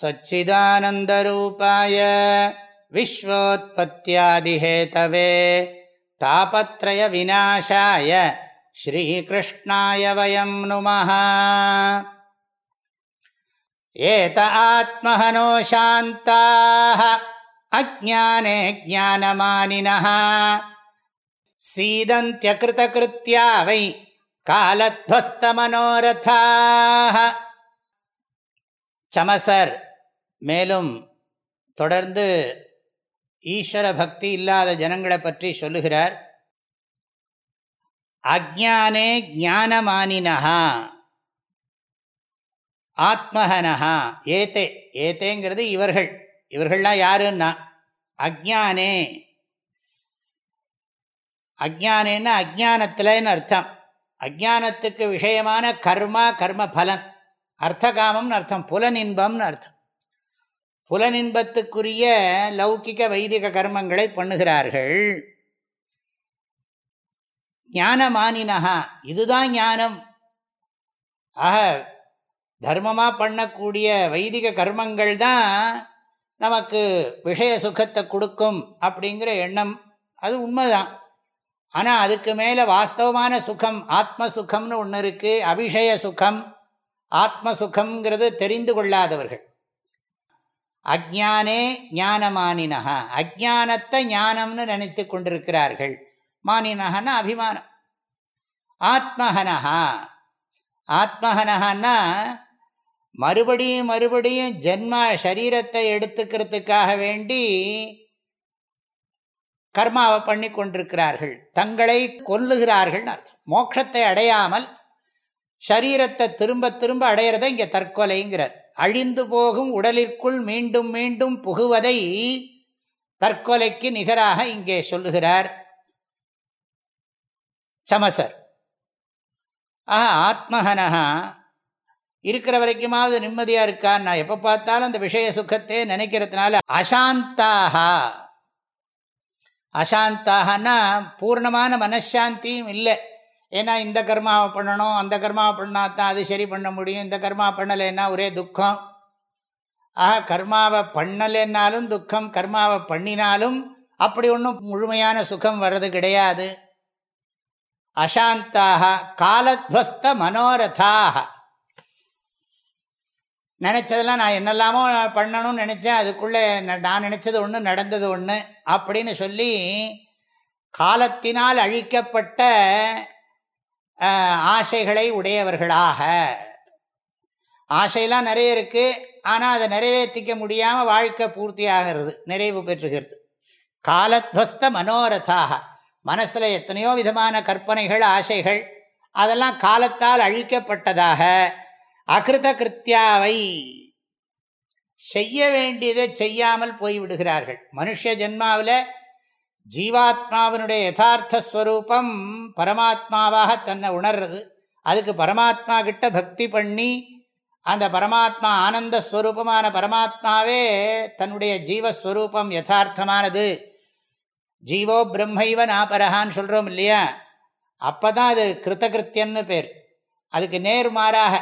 सच्चिदानन्दरूपाय विश्वोत्पत्त्यादिहेतवे तापत्रयविनाशाय श्रीकृष्णाय वयं नुमः एत आत्महनो शान्ताः अज्ञाने ज्ञानमानिनः सीदन्त्यकृतकृत्या वै कालध्वस्तमनोरथाः சமசர். மேலும் தொடர்ந்து ஈஸ்வர பக்தி இல்லாத ஜனங்களை பற்றி சொல்லுகிறார். அஜானே ஜானமானினஹா ஆத்மஹனஹா. ஏத்தே ஏத்தேங்கிறது இவர்கள். இவர்கள்லாம் யாருன்னா? அஜானே அஜானேன்னா அஜானத்தில்னு அர்த்தம். அஜானத்துக்கு விஷயமான கர்மா கர்ம பலன். அர்த்தகாமம்னு அர்த்தம். புலனின்பம்னு அர்த்தம். புலனின்பத்துக்குரிய லௌகிக வைதிக கர்மங்களை பண்ணுகிறார்கள். ஞானமானினஹா. இதுதான் ஞானம். ஆக தர்மமாக பண்ணக்கூடிய வைதிக கர்மங்கள் தான் நமக்கு விஷய சுகத்தை கொடுக்கும் அப்படிங்கிற எண்ணம். அது உண்மைதான். ஆனால் அதுக்கு மேலே வாஸ்தவமான சுகம் ஆத்ம சுகம்னு ஒன்று இருக்குது அபிஷய சுகம். ஆத்ம சுகம்ங்கிறது தெரிந்து கொள்ளாதவர்கள். அஜானே ஞானமானினஹா. அஜானத்தை ஞானம்னு நினைத்து கொண்டிருக்கிறார்கள். மானினகன்னா அபிமானம். ஆத்மஹனஹா ஆத்மஹனஹன்னா மறுபடியும் மறுபடியும் ஜென்மா சரீரத்தை எடுத்துக்கிறதுக்காக வேண்டி கர்மாவை பண்ணி கொண்டிருக்கிறார்கள். தங்களை கொல்லுகிறார்கள் அர்த்தம். மோட்சத்தை அடையாமல் சரீரத்தை திரும்ப திரும்ப அடையிறத இங்கே தற்கொலைங்கிறார். அழிந்து போகும் உடலிற்குள் மீண்டும் மீண்டும் புகுவதை தற்கொலைக்கு நிகராக இங்கே சொல்லுகிறார் சமசர். ஆஹா ஆத்மஹனஹா இருக்கிற வரைக்குமாவது நிம்மதியாக இருக்கான். நான் எப்போ பார்த்தாலும் அந்த விஷய சுகத்தை நினைக்கிறதுனால அசாந்தாகா அசாந்தாகனா பூர்ணமான மனசாந்தியும் இல்லை. ஏன்னா இந்த கர்மாவை பண்ணணும் அந்த கர்மாவை பண்ணால் தான் அது சரி பண்ண முடியும். இந்த கர்மா பண்ணலைன்னா ஒரே துக்கம். ஆக கர்மாவை பண்ணலைன்னாலும் துக்கம் கர்மாவை பண்ணினாலும் அப்படி ஒன்றும் முழுமையான சுகம் வர்றது கிடையாது. அசாந்தாக காலத்வஸ்த மனோரதாக நினச்சதெல்லாம் நான் என்னெல்லாமோ பண்ணணும்னு நினச்சேன். அதுக்குள்ளே நான் நினச்சது ஒன்று நடந்தது ஒன்று அப்படின்னு சொல்லி காலத்தினால் அழிக்கப்பட்ட ஆசைகளை உடையவர்களாக. ஆசையெல்லாம் நிறைய இருக்குது ஆனால் அதை நிறைவேற்றிக்க முடியாமல் வாழ்க்கை பூர்த்தியாகிறது நிறைவு பெற்றுகிறது. காலத்வஸ்த மனோரதாக மனசில் எத்தனையோ விதமான கற்பனைகள் ஆசைகள் அதெல்லாம் காலத்தால் அழிக்கப்பட்டதாக அகிருத கிருத்தியாவை செய்ய வேண்டியதை செய்யாமல் போய்விடுகிறார்கள். மனுஷ ஜென்மாவில் ஜீவாத்மாவினுடைய யதார்த்த ஸ்வரூபம் பரமாத்மாவாக தன்னை உணர்றது. அதுக்கு பரமாத்மா கிட்ட பக்தி பண்ணி அந்த பரமாத்மா ஆனந்த ஸ்வரூபமான பரமாத்மாவே தன்னுடைய ஜீவஸ்வரூபம் யதார்த்தமானது. ஜீவோ பிரம்மைவ நாபரகான்னு சொல்கிறோம் இல்லையா? அப்போ தான் அது கிருத்தகிருத்தியன்னு பேர். அதுக்கு நேர்மாறாக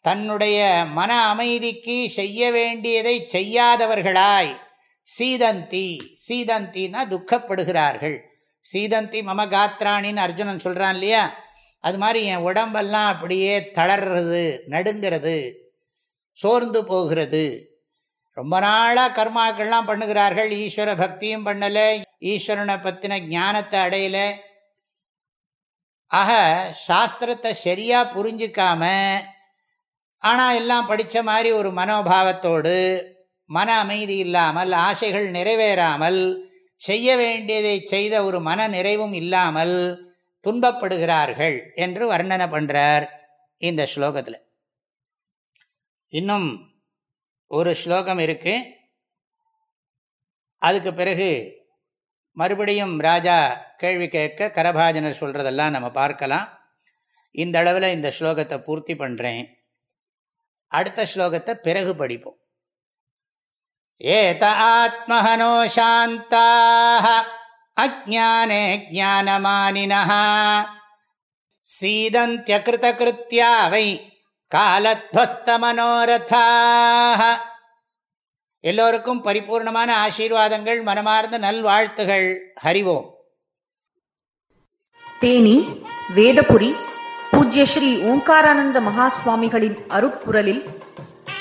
தன்னுடைய மன அமைதிக்கு செய்ய வேண்டியதை செய்யாதவர்களாய். சீதந்தி சீதந்தின்னா துக்கப்படுகிறார்கள். சீதந்தி மம காத்ராணின்னு அர்ஜுனன் சொல்கிறான் இல்லையா? அது மாதிரி என் உடம்பெல்லாம் அப்படியே தளர்றது நடுங்கிறது சோர்ந்து போகிறது. ரொம்ப நாளாக கர்மாக்கள்லாம் பண்ணுகிறார்கள். ஈஸ்வர பக்தியும் பண்ணலை ஈஸ்வரனை பற்றின ஞானத்தை அடையலை. ஆக சாஸ்திரத்தை சரியாக புரிஞ்சிக்காம ஆனால் எல்லாம் படித்த மாதிரி ஒரு மனோபாவத்தோடு மன அமைதி இல்லாமல் ஆசைகள் நிறைவேறாமல் செய்ய வேண்டியதை செய்த ஒரு மன நிறைவும் இல்லாமல் துன்பப்படுகிறார்கள் என்று வர்ணனை பண்ணுறார் இந்த ஸ்லோகத்தில். இன்னும் ஒரு ஸ்லோகம் இருக்கு. அதுக்கு பிறகு மறுபடியும் ராஜா கேள்வி கேட்க கரபாஜனர் சொல்கிறதெல்லாம் நம்ம பார்க்கலாம். இந்த அளவில் இந்த ஸ்லோகத்தை பூர்த்தி பண்ணுறேன் அடுத்த ஸ்லோகத்தை பிறகு படிப்போம். ஏத ஆத்மஹனோ சாந்தாக. அஜானே ஜானமானினः சீதந்தியகிருதகிருத்தியா காலத்வஸ்தமனோரதாக எல்லோருக்கும் பரிபூர்ணமான ஆசீர்வாதங்கள் மனமார்ந்த நல்வாழ்த்துகள். ஹரிவோம். தேனி வேதபுரி பூஜ்ய ஸ்ரீ ஓங்காரானந்த மகாஸ்வாமிகளின் அருப்புரலில்